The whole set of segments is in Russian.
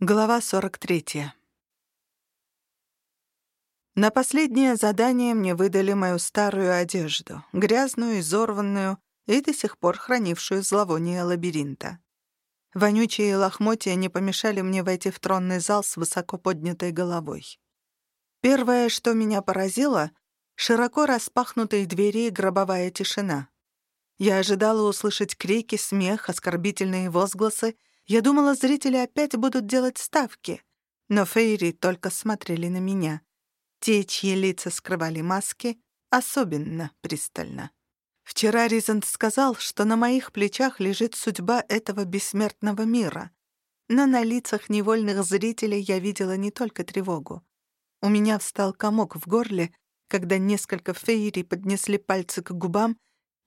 Глава 43. На последнее задание мне выдали мою старую одежду, грязную, изорванную и до сих пор хранившую зловоние лабиринта. Вонючие лохмотья не помешали мне войти в тронный зал с высоко поднятой головой. Первое, что меня поразило — широко распахнутые двери и гробовая тишина. Я ожидала услышать крики, смех, оскорбительные возгласы — я думала, зрители опять будут делать ставки, но Фейри только смотрели на меня. Те, чьи лица скрывали маски, особенно пристально. Вчера Ризент сказал, что на моих плечах лежит судьба этого бессмертного мира. Но на лицах невольных зрителей я видела не только тревогу. У меня встал комок в горле, когда несколько фейри поднесли пальцы к губам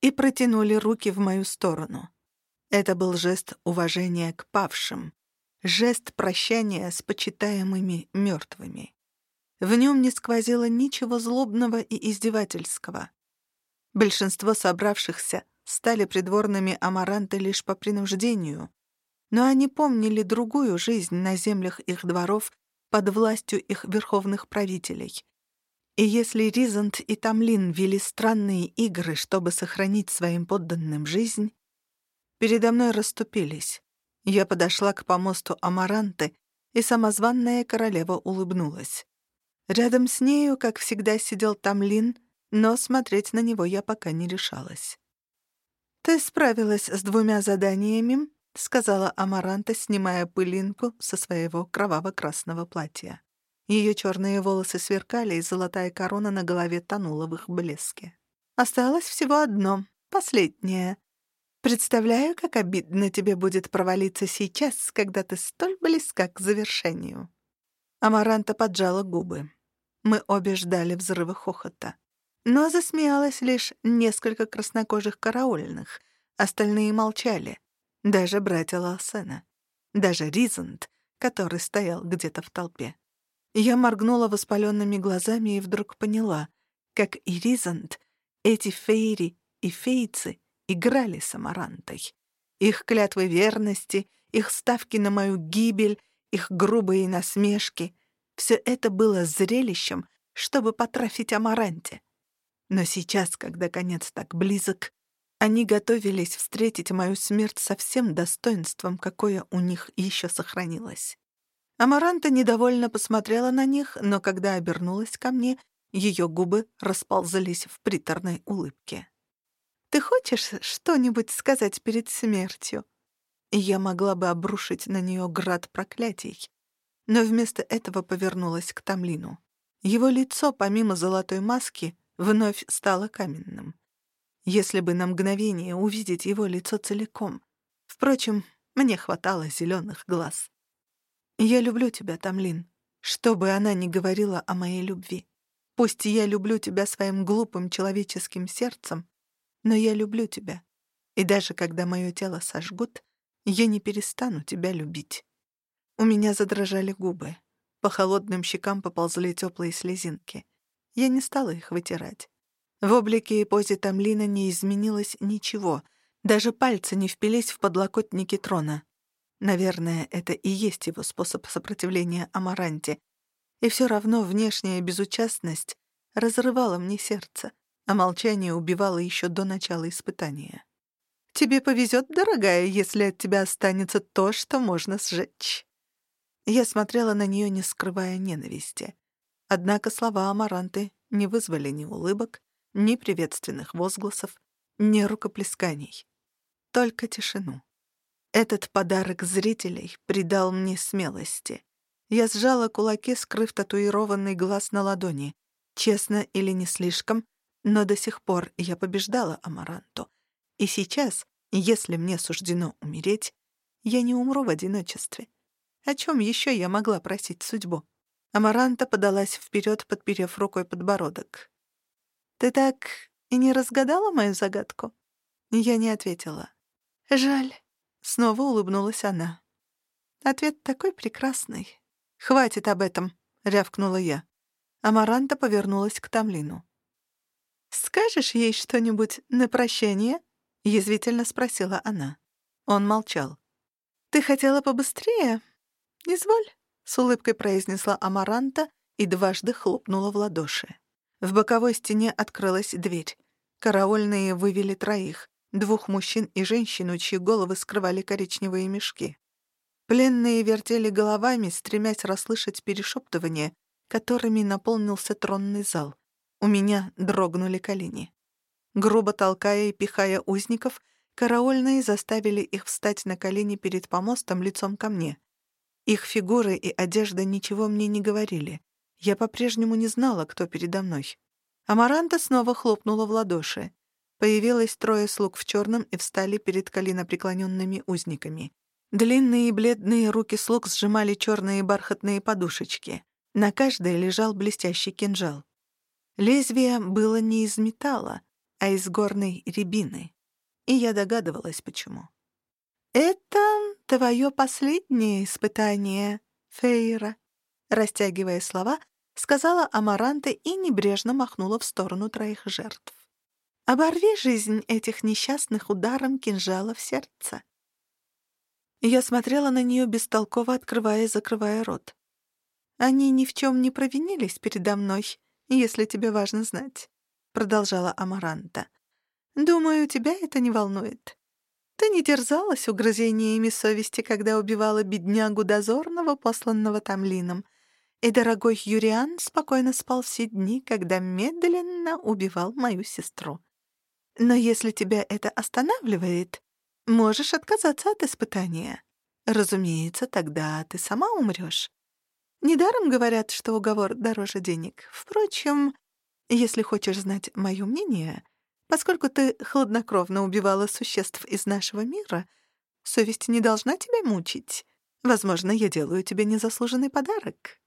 и протянули руки в мою сторону. Это был жест уважения к павшим, жест прощания с почитаемыми мертвыми. В нем не сквозило ничего злобного и издевательского. Большинство собравшихся стали придворными амаранты лишь по принуждению, но они помнили другую жизнь на землях их дворов под властью их верховных правителей. И если Ризант и Тамлин вели странные игры, чтобы сохранить своим подданным жизнь, передо мной расступились. Я подошла к помосту Амаранты, и самозванная королева улыбнулась. Рядом с нею, как всегда, сидел Тамлин, но смотреть на него я пока не решалась. «Ты справилась с двумя заданиями», — сказала Амаранта, снимая пылинку со своего кроваво-красного платья. Ее черные волосы сверкали, и золотая корона на голове тонула в их блеске. «Осталось всего одно, последнее. Представляю, как обидно тебе будет провалиться сейчас, когда ты столь близка к завершению». Амаранта поджала губы. Мы обе ждали взрыва хохота. Но засмеялось лишь несколько краснокожих караульных. Остальные молчали. Даже братья Лассена. Даже Ризент, который стоял где-то в толпе. Я моргнула воспаленными глазами и вдруг поняла, как и Ризент, эти фейри и фейцы играли с Амарантой. Их клятвы верности, их ставки на мою гибель, их грубые насмешки — все это было зрелищем, чтобы потрафить Амаранте. Но сейчас, когда конец так близок, они готовились встретить мою смерть со всем достоинством, какое у них еще сохранилось. Амаранта недовольно посмотрела на них, но когда обернулась ко мне, ее губы расползались в приторной улыбке. Ты хочешь что-нибудь сказать перед смертью?» Я могла бы обрушить на нее град проклятий, но вместо этого повернулась к Тамлину. Его лицо, помимо золотой маски, вновь стало каменным. Если бы на мгновение увидеть его лицо целиком. Впрочем, мне хватало зеленых глаз. «Я люблю тебя, Тамлин, что бы она ни говорила о моей любви. Пусть я люблю тебя своим глупым человеческим сердцем, но я люблю тебя. И даже когда мое тело сожгут, я не перестану тебя любить. У меня задрожали губы. По холодным щекам поползли теплые слезинки. Я не стала их вытирать. В облике и позе Тамлина не изменилось ничего. Даже пальцы не впились в подлокотники трона. Наверное, это и есть его способ сопротивления Амаранте. И все равно внешняя безучастность разрывала мне сердце а молчание убивало еще до начала испытания. «Тебе повезет, дорогая, если от тебя останется то, что можно сжечь». Я смотрела на нее, не скрывая ненависти. Однако слова Амаранты не вызвали ни улыбок, ни приветственных возгласов, ни рукоплесканий. Только тишину. Этот подарок зрителей придал мне смелости. Я сжала кулаки, скрыв татуированный глаз на ладони. Честно или не слишком, но до сих пор я побеждала Амаранту. И сейчас, если мне суждено умереть, я не умру в одиночестве. О чем еще я могла просить судьбу? Амаранта подалась вперед, подперев рукой подбородок. «Ты так и не разгадала мою загадку?» Я не ответила. «Жаль», — снова улыбнулась она. «Ответ такой прекрасный. Хватит об этом», — рявкнула я. Амаранта повернулась к Тамлину. «Скажешь ей что-нибудь на прощание?» — язвительно спросила она. Он молчал. «Ты хотела побыстрее?» «Изволь», — с улыбкой произнесла Амаранта и дважды хлопнула в ладоши. В боковой стене открылась дверь. Караульные вывели троих, двух мужчин и женщину, чьи головы скрывали коричневые мешки. Пленные вертели головами, стремясь расслышать перешептывания, которыми наполнился тронный зал. У меня дрогнули колени. Грубо толкая и пихая узников, караульные заставили их встать на колени перед помостом лицом ко мне. Их фигуры и одежда ничего мне не говорили. Я по-прежнему не знала, кто передо мной. Амаранта снова хлопнула в ладоши. Появилось трое слуг в черном и встали перед коленопреклоненными узниками. Длинные и бледные руки слуг сжимали черные бархатные подушечки. На каждой лежал блестящий кинжал. Лезвие было не из металла, а из горной рябины. И я догадывалась, почему. «Это твое последнее испытание, Фейра», растягивая слова, сказала Амаранта и небрежно махнула в сторону троих жертв. Оборви жизнь этих несчастных ударом кинжала в сердце. Я смотрела на нее бестолково, открывая и закрывая рот. Они ни в чем не провинились передо мной, если тебе важно знать, продолжала Амаранта. Думаю, тебя это не волнует. Ты не терзалась угрызениями совести, когда убивала беднягу дозорного, посланного Тамлином, и дорогой Юриан спокойно спал все дни, когда медленно убивал мою сестру. Но если тебя это останавливает, можешь отказаться от испытания. Разумеется, тогда ты сама умрёшь. Недаром говорят, что уговор дороже денег. Впрочем, если хочешь знать моё мнение, поскольку ты хладнокровно убивала существ из нашего мира, совесть не должна тебя мучить. Возможно, я делаю тебе незаслуженный подарок.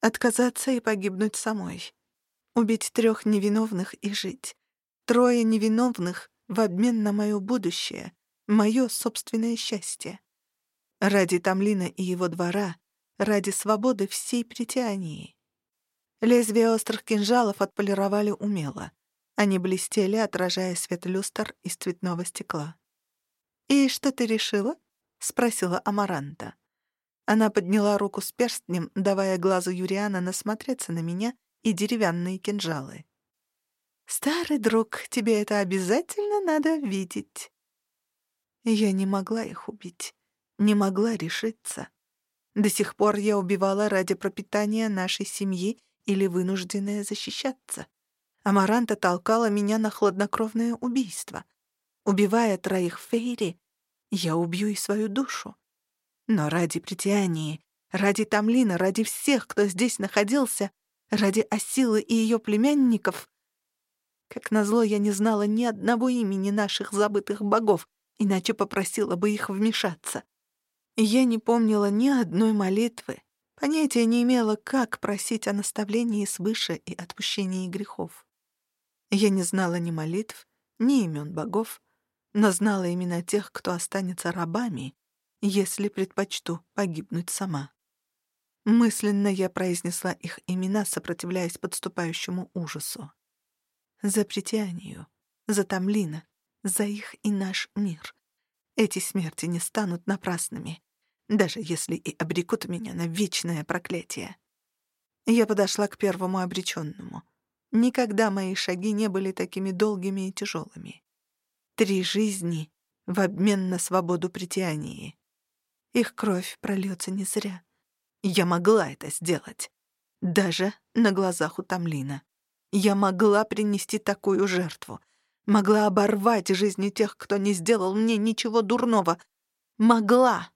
Отказаться и погибнуть самой. Убить трёх невиновных и жить. Трое невиновных в обмен на мое будущее, мое собственное счастье. Ради Тамлина и его двора, ради свободы всей притянии. Лезвия острых кинжалов отполировали умело. Они блестели, отражая свет люстр из цветного стекла. «И что ты решила?» — спросила Амаранта. Она подняла руку с перстнем, давая глазу Юриана насмотреться на меня и деревянные кинжалы. «Старый друг, тебе это обязательно надо видеть». Я не могла их убить, не могла решиться. До сих пор я убивала ради пропитания нашей семьи или вынужденная защищаться. Амаранта толкала меня на хладнокровное убийство. Убивая троих Фейри, я убью и свою душу. Но ради притяния, ради Тамлина, ради всех, кто здесь находился, ради Осилы и ее племянников, как назло, я не знала ни одного имени наших забытых богов, иначе попросила бы их вмешаться. Я не помнила ни одной молитвы, понятия не имела, как просить о наставлении свыше и отпущении грехов. Я не знала ни молитв, ни имен богов, но знала имена тех, кто останется рабами, если предпочту погибнуть сама. Мысленно я произнесла их имена, сопротивляясь подступающему ужасу за притянию, за Тамлина, за их и наш мир. Эти смерти не станут напрасными, даже если и обрекут меня на вечное проклятие. Я подошла к первому обреченному. Никогда мои шаги не были такими долгими и тяжелыми. Три жизни в обмен на свободу притянии. Их кровь прольется не зря. Я могла это сделать. Даже на глазах у Тамлина. Я могла принести такую жертву. Могла оборвать жизни тех, кто не сделал мне ничего дурного. Могла!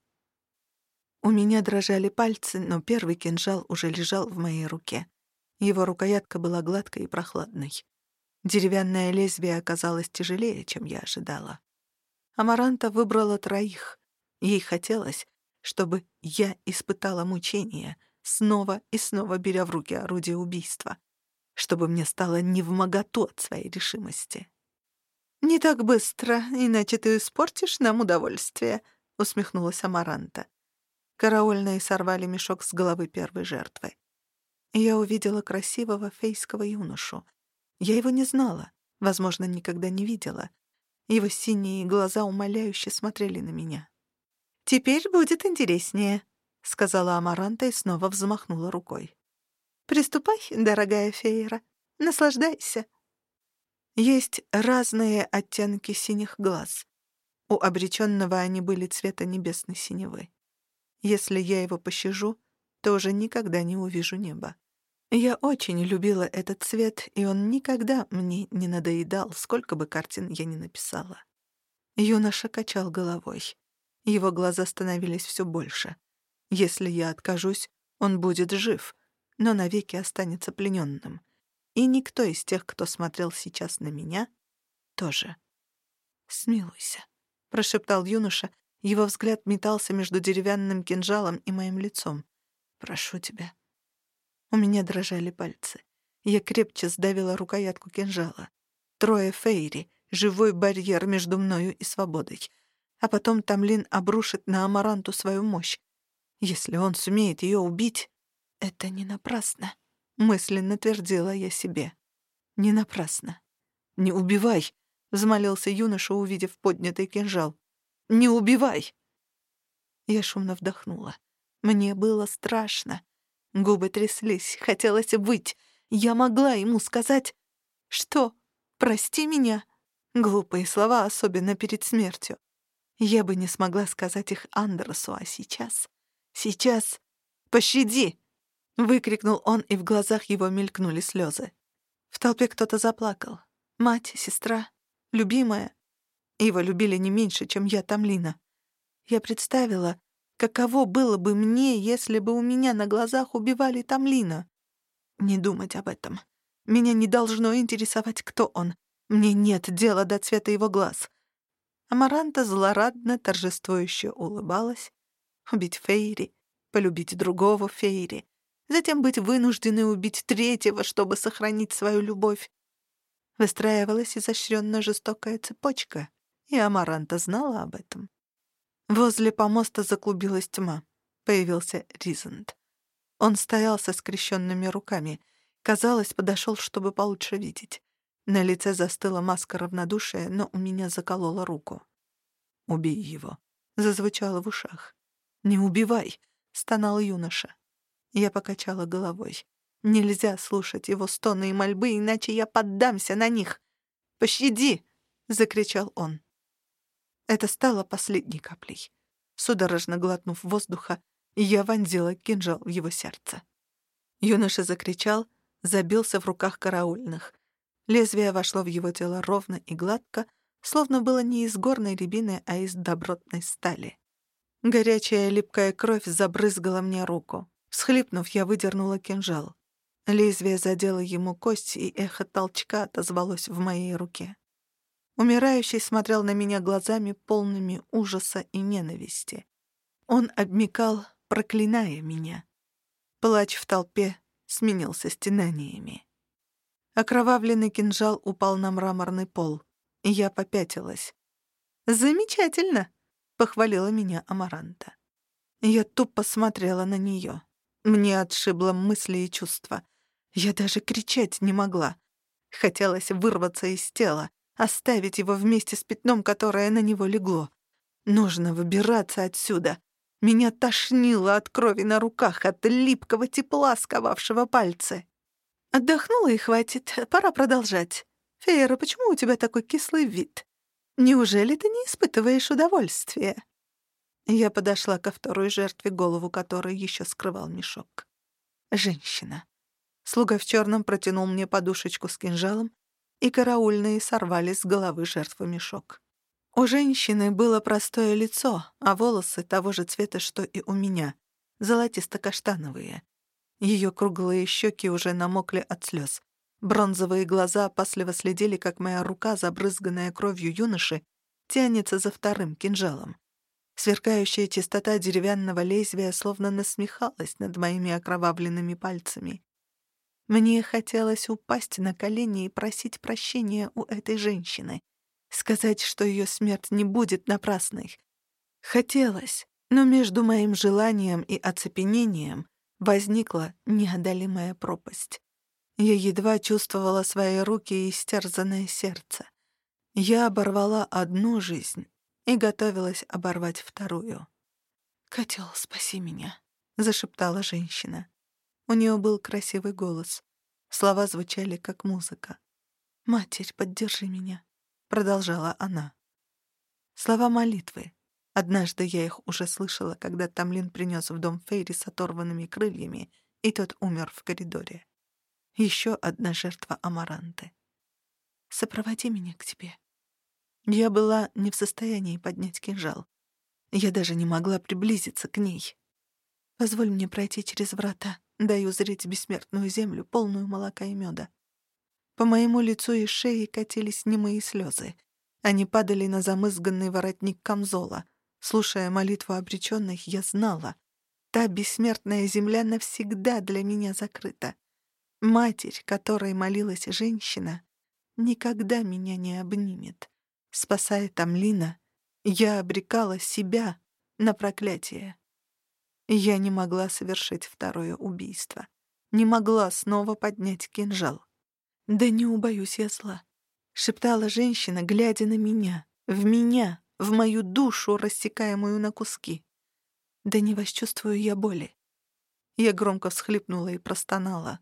У меня дрожали пальцы, но первый кинжал уже лежал в моей руке. Его рукоятка была гладкой и прохладной. Деревянное лезвие оказалось тяжелее, чем я ожидала. Амаранта выбрала троих. Ей хотелось, чтобы я испытала мучения, снова и снова беря в руки орудие убийства чтобы мне стало невмоготу от своей решимости. «Не так быстро, иначе ты испортишь нам удовольствие», — усмехнулась Амаранта. Караульные сорвали мешок с головы первой жертвы. Я увидела красивого фейского юношу. Я его не знала, возможно, никогда не видела. Его синие глаза умоляюще смотрели на меня. «Теперь будет интереснее», — сказала Амаранта и снова взмахнула рукой. «Приступай, дорогая Фейра. Наслаждайся». Есть разные оттенки синих глаз. У обреченного они были цвета небесной синевы. Если я его пощажу, то уже никогда не увижу неба. Я очень любила этот цвет, и он никогда мне не надоедал, сколько бы картин я ни написала. Юноша качал головой. Его глаза становились все больше. Если я откажусь, он будет жив, но навеки останется плененным. И никто из тех, кто смотрел сейчас на меня, тоже. «Смилуйся», — прошептал юноша. Его взгляд метался между деревянным кинжалом и моим лицом. «Прошу тебя». У меня дрожали пальцы. Я крепче сдавила рукоятку кинжала. Трое фейри, живой барьер между мною и свободой. А потом Тамлин обрушит на Амаранту свою мощь. Если он сумеет ее убить, это не напрасно, мысленно твердила я себе. Не напрасно. Не убивай, взмолился юноша, увидев поднятый кинжал. Не убивай. Я шумно вдохнула. Мне было страшно. Губы тряслись, хотелось быть. Я могла ему сказать... Что? Прости меня? Глупые слова, особенно перед смертью. Я бы не смогла сказать их Андерсу, а сейчас... Сейчас... Пощади! Выкрикнул он, и в глазах его мелькнули слезы. В толпе кто-то заплакал. Мать, сестра, любимая. Его любили не меньше, чем я Тамлина. Я представила, каково было бы мне, если бы у меня на глазах убивали Тамлина. Не думать об этом. Меня не должно интересовать, кто он. Мне нет дела до цвета его глаз. Амаранта злорадно, торжествующе улыбалась. Убить Фейри, полюбить другого Фейри, затем быть вынужденной убить третьего, чтобы сохранить свою любовь. Выстраивалась изощренно жестокая цепочка, и Амаранта знала об этом. Возле помоста заклубилась тьма. Появился Ризент. Он стоял со скрещенными руками. Казалось, подошел, чтобы получше видеть. На лице застыла маска равнодушия, но у меня заколола руку. «Убей его», — зазвучало в ушах. «Не убивай», — стонал юноша. Я покачала головой. Нельзя слушать его стоны и мольбы, иначе я поддамся на них. «Пощади!» — закричал он. Это стало последней каплей. Судорожно глотнув воздуха, я вонзила кинжал в его сердце. Юноша закричал, забился в руках караульных. Лезвие вошло в его тело ровно и гладко, словно было не из горной рябины, а из добротной стали. Горячая липкая кровь забрызгала мне руку. Всхлипнув, я выдернула кинжал. Лезвие задело ему кость, и эхо толчка отозвалось в моей руке. Умирающий смотрел на меня глазами, полными ужаса и ненависти. Он обмекал, проклиная меня. Плач в толпе сменился стенаниями. Окровавленный кинжал упал на мраморный пол, и я попятилась. «Замечательно!» — похвалила меня Амаранта. Я тупо смотрела на нее. Мне отшибло мысли и чувства. Я даже кричать не могла. Хотелось вырваться из тела, оставить его вместе с пятном, которое на него легло. Нужно выбираться отсюда. Меня тошнило от крови на руках, от липкого тепла, сковавшего пальцы. Отдохнула и хватит, пора продолжать. Фейра, почему у тебя такой кислый вид? Неужели ты не испытываешь удовольствия? Я подошла ко второй жертве, голову которой еще скрывал мешок. Женщина. Слуга в черном протянул мне подушечку с кинжалом, и караульные сорвали с головы жертвы мешок. У женщины было простое лицо, а волосы того же цвета, что и у меня, золотисто-каштановые. Ее круглые щеки уже намокли от слез. Бронзовые глаза опасливо следили, как моя рука, забрызганная кровью юноши, тянется за вторым кинжалом. Сверкающая чистота деревянного лезвия словно насмехалась над моими окровавленными пальцами. Мне хотелось упасть на колени и просить прощения у этой женщины, сказать, что ее смерть не будет напрасной. Хотелось, но между моим желанием и оцепенением возникла неодолимая пропасть. Я едва чувствовала свои руки и истерзанное сердце. Я оборвала одну жизнь и готовилась оборвать вторую. «Котел, спаси меня», зашептала женщина. У нее был красивый голос. Слова звучали как музыка. «Матерь, поддержи меня», — продолжала она. Слова молитвы. Однажды я их уже слышала, когда Тамлин принес в дом Фейри с оторванными крыльями, и тот умер в коридоре. Еще одна жертва Амаранты. «Сопроводи меня к тебе». Я была не в состоянии поднять кинжал. Я даже не могла приблизиться к ней. Позволь мне пройти через врата, дай узреть бессмертную землю, полную молока и меда. По моему лицу и шее катились немые слезы. Они падали на замызганный воротник камзола. Слушая молитву обреченных, я знала, та бессмертная земля навсегда для меня закрыта. Матерь, которой молилась женщина, никогда меня не обнимет. Спасая Тамлина, я обрекала себя на проклятие. Я не могла совершить второе убийство. Не могла снова поднять кинжал. «Да не убоюсь я зла», — шептала женщина, глядя на меня, в меня, в мою душу, рассекаемую на куски. «Да не восчувствую я боли». Я громко всхлипнула и простонала.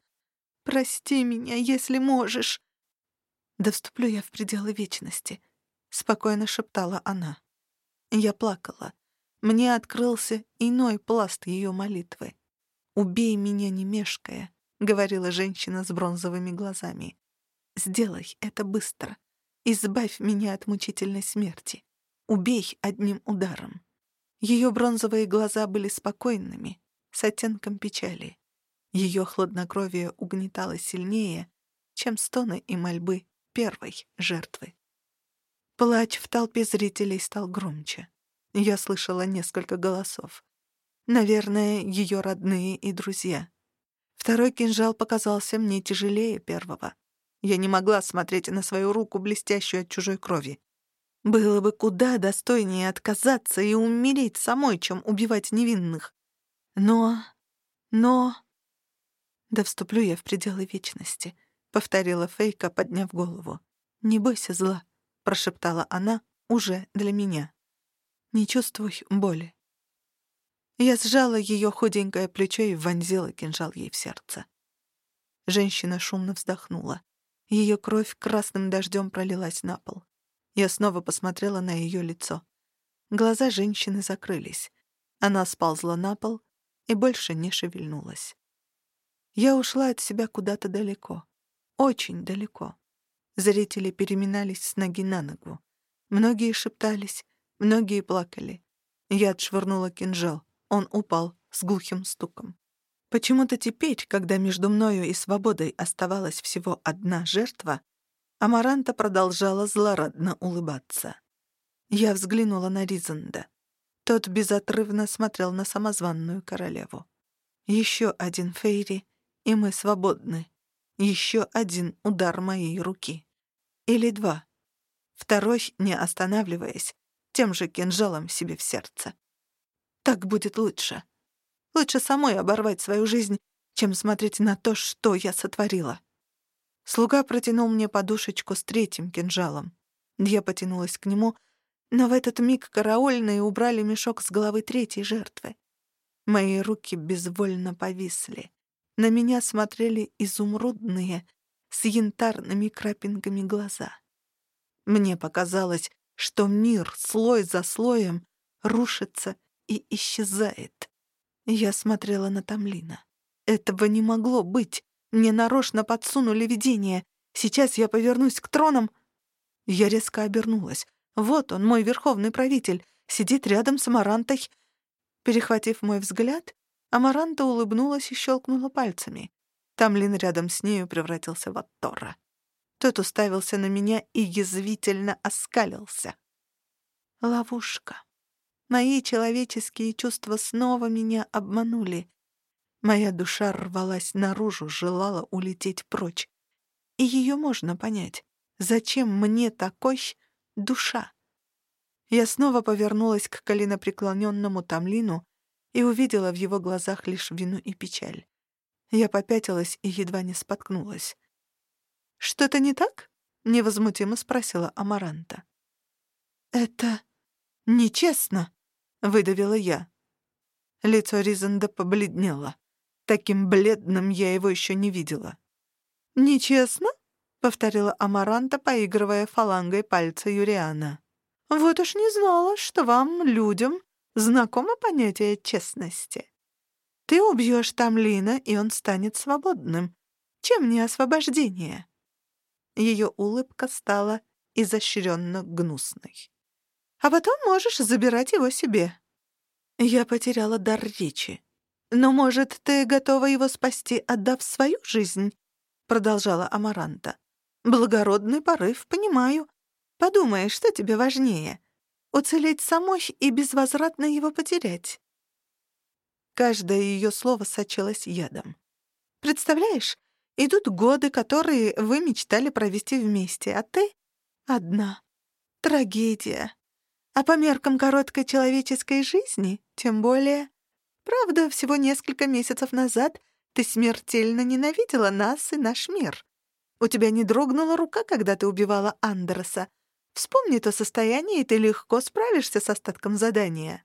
«Прости меня, если можешь». «Да вступлю я в пределы вечности», — спокойно шептала она. Я плакала. Мне открылся иной пласт ее молитвы. «Убей меня, не мешкая», — говорила женщина с бронзовыми глазами. «Сделай это быстро. Избавь меня от мучительной смерти. Убей одним ударом». Ее бронзовые глаза были спокойными, с оттенком печали. Ее хладнокровие угнетало сильнее, чем стоны и мольбы первой жертвы. Плач в толпе зрителей стал громче. Я слышала несколько голосов. Наверное, ее родные и друзья. Второй кинжал показался мне тяжелее первого. Я не могла смотреть на свою руку, блестящую от чужой крови. Было бы куда достойнее отказаться и умереть самой, чем убивать невинных. Но... но... «Да вступлю я в пределы вечности», — повторила Фейка, подняв голову. «Не бойся зла прошептала она уже для меня. «Не чувствуй боли». Я сжала ее худенькое плечо и вонзила кинжал ей в сердце. Женщина шумно вздохнула. Ее кровь красным дождем пролилась на пол. Я снова посмотрела на ее лицо. Глаза женщины закрылись. Она сползла на пол и больше не шевельнулась. Я ушла от себя куда-то далеко. Очень далеко. Зрители переминались с ноги на ногу. Многие шептались, многие плакали. Я отшвырнула кинжал. Он упал с глухим стуком. Почему-то теперь, когда между мною и свободой оставалась всего одна жертва, Амаранта продолжала злорадно улыбаться. Я взглянула на Ризанда. Тот безотрывно смотрел на самозванную королеву. Еще один Фейри, и мы свободны. Еще один удар моей руки. Или два. Второй, не останавливаясь, тем же кинжалом себе в сердце. Так будет лучше. Лучше самой оборвать свою жизнь, чем смотреть на то, что я сотворила. Слуга протянул мне подушечку с третьим кинжалом. Я потянулась к нему, но в этот миг караульные убрали мешок с головы третьей жертвы. Мои руки безвольно повисли. На меня смотрели изумрудные, с янтарными крапинками глаза. Мне показалось, что мир слой за слоем рушится и исчезает. Я смотрела на Тамлина. Этого не могло быть. Мне нарочно подсунули видение. Сейчас я повернусь к тронам. Я резко обернулась. Вот он, мой верховный правитель, сидит рядом с Амарантой. Перехватив мой взгляд, Амаранта улыбнулась и щелкнула пальцами. Тамлин рядом с нею превратился в Аттора. Тот уставился на меня и язвительно оскалился. Ловушка. Мои человеческие чувства снова меня обманули. Моя душа рвалась наружу, желала улететь прочь. И ее можно понять. Зачем мне такой душа? Я снова повернулась к коленопреклоненному Тамлину и увидела в его глазах лишь вину и печаль. Я попятилась и едва не споткнулась. «Что-то не так?» — невозмутимо спросила Амаранта. «Это нечестно», — выдавила я. Лицо Ризанда побледнело. Таким бледным я его еще не видела. «Нечестно?» — повторила Амаранта, поигрывая фалангой пальца Юриана. «Вот уж не знала, что вам, людям, знакомо понятие честности. Ты убьешь Тамлина, и он станет свободным. Чем не освобождение?» Ее улыбка стала изощренно гнусной. «А потом можешь забирать его себе». Я потеряла дар речи. «Но, может, ты готова его спасти, отдав свою жизнь?» — продолжала Амаранта. Благородный порыв, понимаю. Подумай, что тебе важнее? Уцелеть самой и безвозвратно его потерять. Каждое ее слово сочилось ядом. Представляешь, идут годы, которые вы мечтали провести вместе, а ты — одна. Трагедия. А по меркам короткой человеческой жизни, тем более... Правда, всего несколько месяцев назад ты смертельно ненавидела нас и наш мир. У тебя не дрогнула рука, когда ты убивала Андерса. Вспомни то состояние, и ты легко справишься с остатком задания».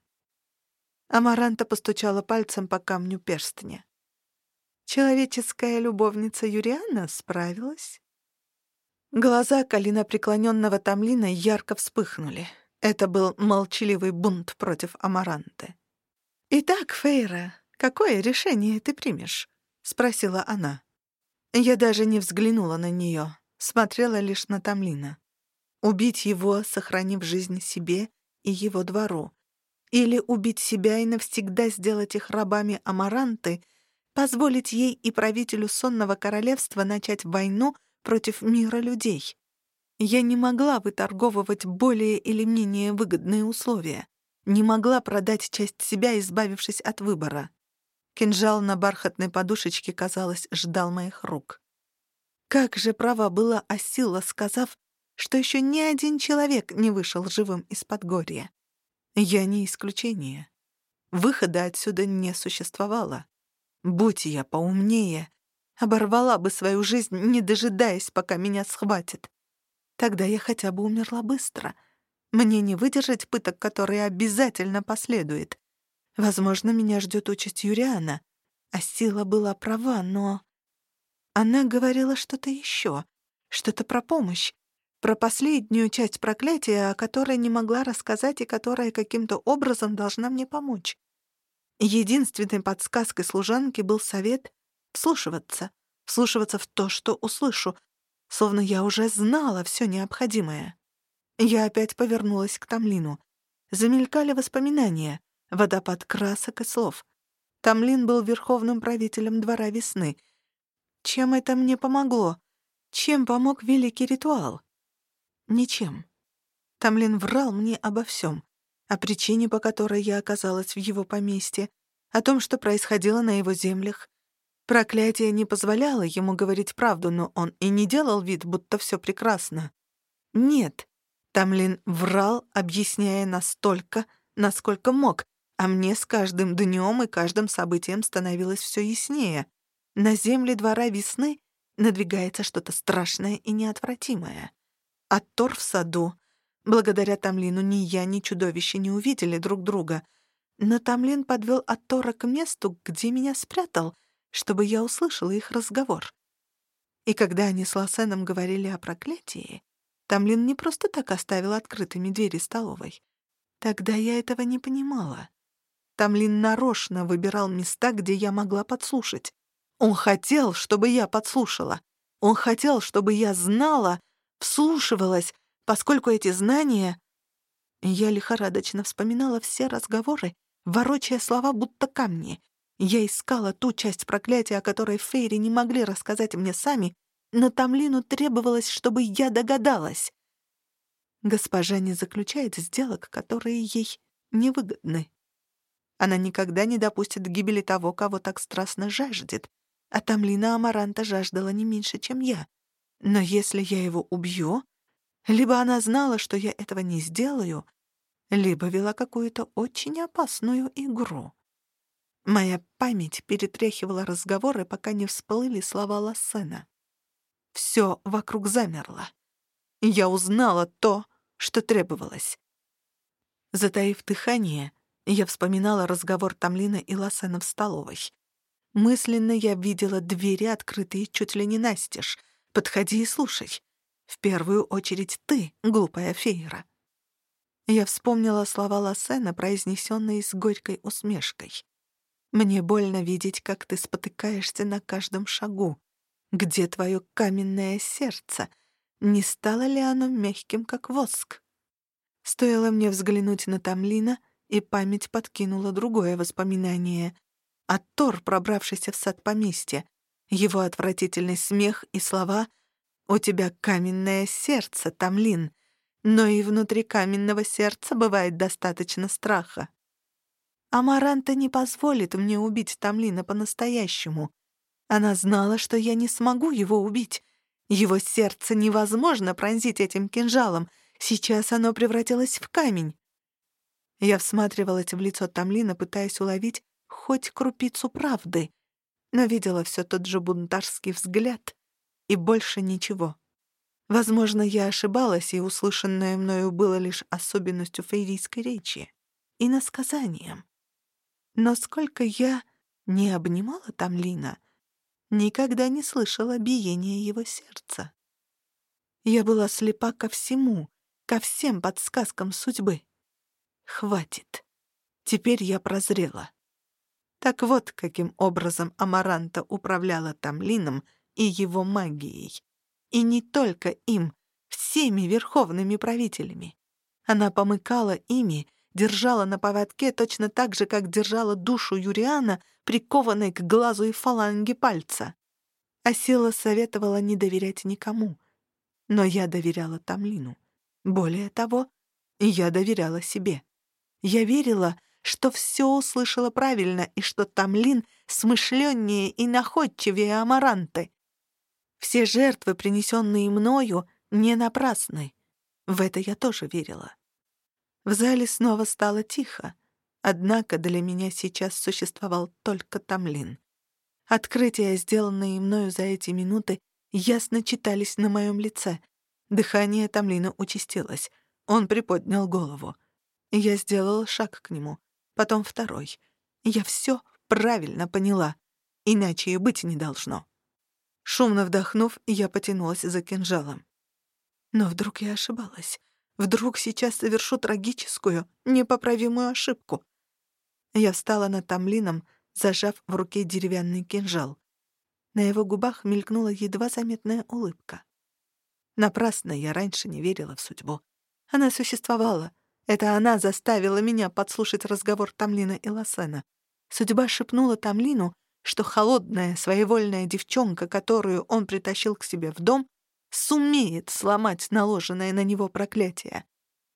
Амаранта постучала пальцем по камню перстня. Человеческая любовница Юриана справилась. Глаза Калина преклоненного Тамлина ярко вспыхнули. Это был молчаливый бунт против Амаранты. «Итак, Фейра, какое решение ты примешь?» — спросила она. Я даже не взглянула на нее, смотрела лишь на Тамлина. Убить его, сохранив жизнь себе и его двору. Или убить себя и навсегда сделать их рабами Амаранты, позволить ей и правителю сонного королевства начать войну против мира людей. Я не могла выторговывать более или менее выгодные условия. Не могла продать часть себя, избавившись от выбора. Кинжал на бархатной подушечке, казалось, ждал моих рук. Как же права была Асила, сказав, что еще ни один человек не вышел живым из Подгорья. Я не исключение. Выхода отсюда не существовало. Будь я поумнее, оборвала бы свою жизнь, не дожидаясь, пока меня схватит. Тогда я хотя бы умерла быстро. Мне не выдержать пыток, которые обязательно последует. Возможно, меня ждет участь Юриана. А сила была права, но... Она говорила что-то еще, что-то про помощь, про последнюю часть проклятия, о которой не могла рассказать и которая каким-то образом должна мне помочь. Единственной подсказкой служанки был совет вслушиваться, вслушиваться в то, что услышу, словно я уже знала все необходимое. Я опять повернулась к Тамлину. Замелькали воспоминания водопад красок и слов. Тамлин был верховным правителем двора весны. Чем это мне помогло? Чем помог великий ритуал? Ничем. Тамлин врал мне обо всем. О причине, по которой я оказалась в его поместье, о том, что происходило на его землях. Проклятие не позволяло ему говорить правду, но он и не делал вид, будто все прекрасно. Нет, Тамлин врал, объясняя настолько, насколько мог, а мне с каждым днем и каждым событием становилось все яснее. На земле двора весны надвигается что-то страшное и неотвратимое. Оттор в саду. Благодаря Тамлину ни я, ни чудовище не увидели друг друга. Но Тамлин подвел Аттора к месту, где меня спрятал, чтобы я услышала их разговор. И когда они с Лосеном говорили о проклятии, Тамлин не просто так оставил открытыми двери столовой. Тогда я этого не понимала. Тамлин нарочно выбирал места, где я могла подслушать. Он хотел, чтобы я подслушала. Он хотел, чтобы я знала, вслушивалась, поскольку эти знания... Я лихорадочно вспоминала все разговоры, ворочая слова будто камни. Я искала ту часть проклятия, о которой Фейри не могли рассказать мне сами, но Тамлину требовалось, чтобы я догадалась. Госпожа не заключает сделок, которые ей невыгодны. Она никогда не допустит гибели того, кого так страстно жаждет. А Тамлина Амаранта жаждала не меньше, чем я. Но если я его убью, либо она знала, что я этого не сделаю, либо вела какую-то очень опасную игру. Моя память перетряхивала разговоры, пока не всплыли слова Лассена. Все вокруг замерло. Я узнала то, что требовалось. Затаив дыхание, Я вспоминала разговор Тамлина и Лассена в столовой. Мысленно я видела двери, открытые чуть ли не настежь. Подходи и слушай. В первую очередь ты, глупая фейра. Я вспомнила слова Лассена, произнесенные с горькой усмешкой. «Мне больно видеть, как ты спотыкаешься на каждом шагу. Где твое каменное сердце? Не стало ли оно мягким, как воск?» Стоило мне взглянуть на Тамлина, и память подкинула другое воспоминание. А Тор, пробравшийся в сад поместья, его отвратительный смех и слова «У тебя каменное сердце, Тамлин», но и внутри каменного сердца бывает достаточно страха. Амаранта не позволит мне убить Тамлина по-настоящему. Она знала, что я не смогу его убить. Его сердце невозможно пронзить этим кинжалом — Сейчас оно превратилось в камень. Я всматривалась в лицо Тамлина, пытаясь уловить хоть крупицу правды, но видела все тот же бунтарский взгляд и больше ничего. Возможно, я ошибалась, и услышанное мною было лишь особенностью фейрийской речи и насказанием. Но сколько я не обнимала Тамлина, никогда не слышала биения его сердца. Я была слепа ко всему, ко всем подсказкам судьбы. Хватит. Теперь я прозрела. Так вот, каким образом Амаранта управляла Тамлином и его магией. И не только им, всеми верховными правителями. Она помыкала ими, держала на поводке точно так же, как держала душу Юриана, прикованной к глазу и фаланге пальца. А сила советовала не доверять никому. Но я доверяла Тамлину. Более того, я доверяла себе. Я верила, что все услышала правильно и что Тамлин смышленнее и находчивее Амаранты. Все жертвы, принесенные мною, не напрасны. В это я тоже верила. В зале снова стало тихо, однако для меня сейчас существовал только Тамлин. Открытия, сделанные мною за эти минуты, ясно читались на моем лице — Дыхание Тамлина участилось. Он приподнял голову. Я сделала шаг к нему, потом второй. Я все правильно поняла, иначе и быть не должно. Шумно вдохнув, я потянулась за кинжалом. Но вдруг я ошибалась. Вдруг сейчас совершу трагическую, непоправимую ошибку. Я встала над Тамлином, зажав в руке деревянный кинжал. На его губах мелькнула едва заметная улыбка. Напрасно я раньше не верила в судьбу. Она существовала. Это она заставила меня подслушать разговор Тамлина и Лосена. Судьба шепнула Тамлину, что холодная, своевольная девчонка, которую он притащил к себе в дом, сумеет сломать наложенное на него проклятие.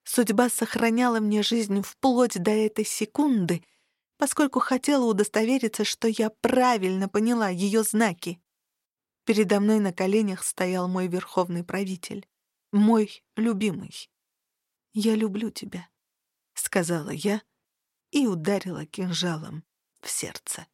Судьба сохраняла мне жизнь вплоть до этой секунды, поскольку хотела удостовериться, что я правильно поняла ее знаки. Передо мной на коленях стоял мой верховный правитель, мой любимый. «Я люблю тебя», — сказала я и ударила кинжалом в сердце.